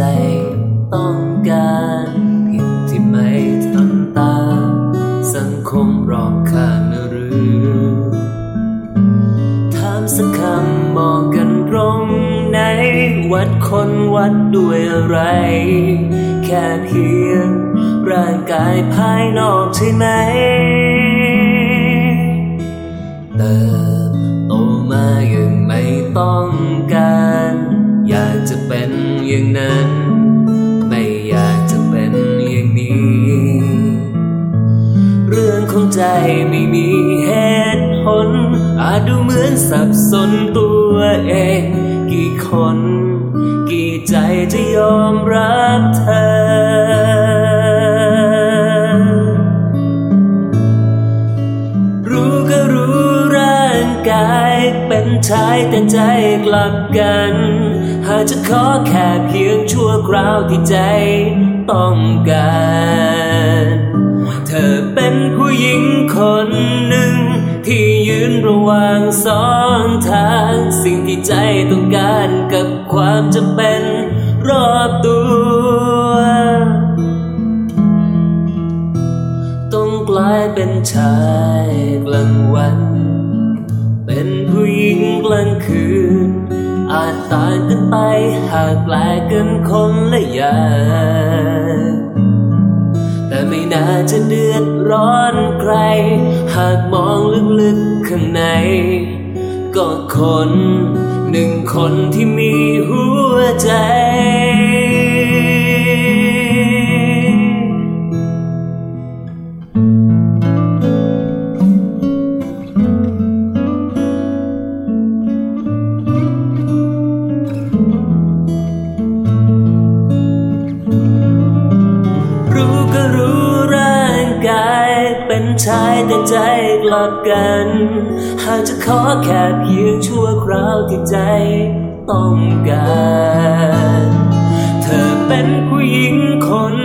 ใจต้องการผิดที่ไม่ทำตามสังคมรอบข้างนะหรือถามสักคำมองกันตรงไหน วัดคนวัดด้วยอะไร แค่เพียงร่างกายภายนอกใช่ไหม เป็นอย่างนั้น ไม่อยากจะเป็นอย่างนี้ เรื่องของใจไม่มีเหตุผล อาจดูเหมือนสับสนตัวเอง กี่คน กี่ใจจะยอมรับเธอรู้ก็รู้ร่างกายเป็นชายแต่ใจกลับกัน หากจะขอแค่เพียงชั่วคราวที่ใจต้องการ เธอเป็นผู้หญิงคนหนึ่ง ที่ยืนระหว่างสองทาง สิ่งที่ใจต้องการกับความจำเป็นรอบตัวต้องกลายเป็นชายกลางวัน เป็นผู้หญิงกลางคืน อาจต่างกันไปหากแปลกันคนละอย่างแต่ไม่น่าจะเดือดร้อนใคร หากมองลึกๆข้างใน ก็คนหนึ่งคนที่มีหัวใจายแต่ใจกลับกัน หากจะขอแค่เพียงชั่วคราวที่ใจต้องการ เธอเป็นผู้หญิงคน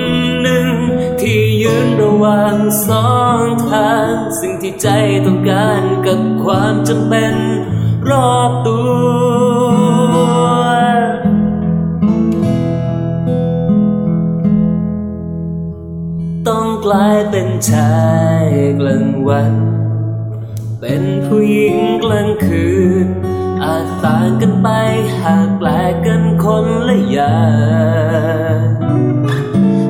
หนึ่ง ที่ยืนระหว่างสองทาง สิ่งที่ใจต้องการกับความจำเป็นรอบตัว ลายเป็นชายกลางวัน เป็นผู้หญิงกลางคืน อาจต่างกันไปหากแปลกกันคนละอย่าง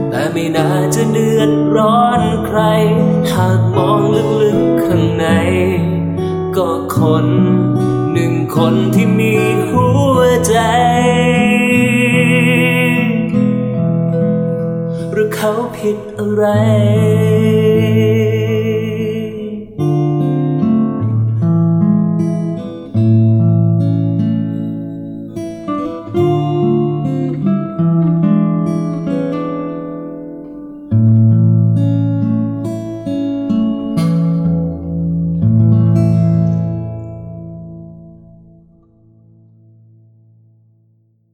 แต่ไม่น่าจะเดือดร้อนใคร หากมองลึกๆข้างใน ก็คนหนึ่งคนที่มีหัวใจ หรือเขาผิดอะไร